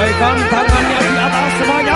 Lambaikan tangannya di atas semuanya.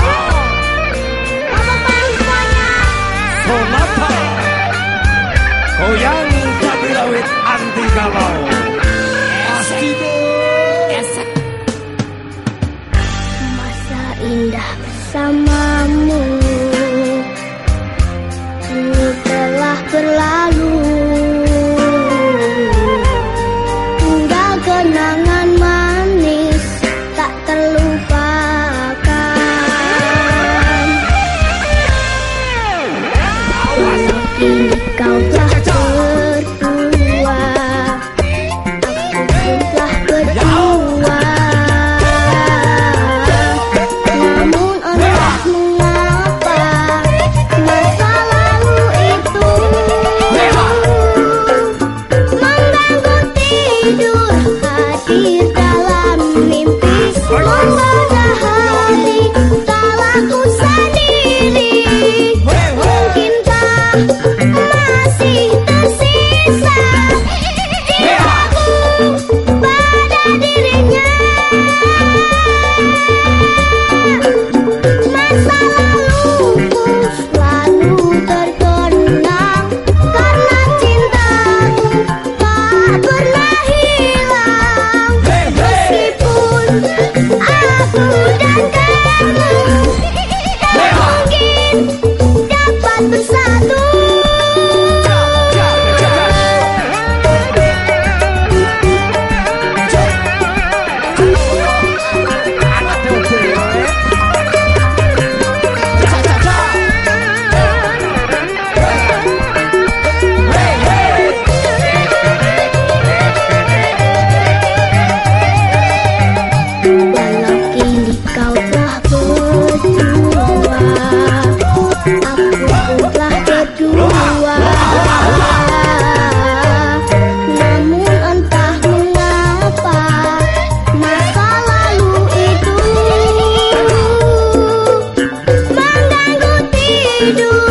do.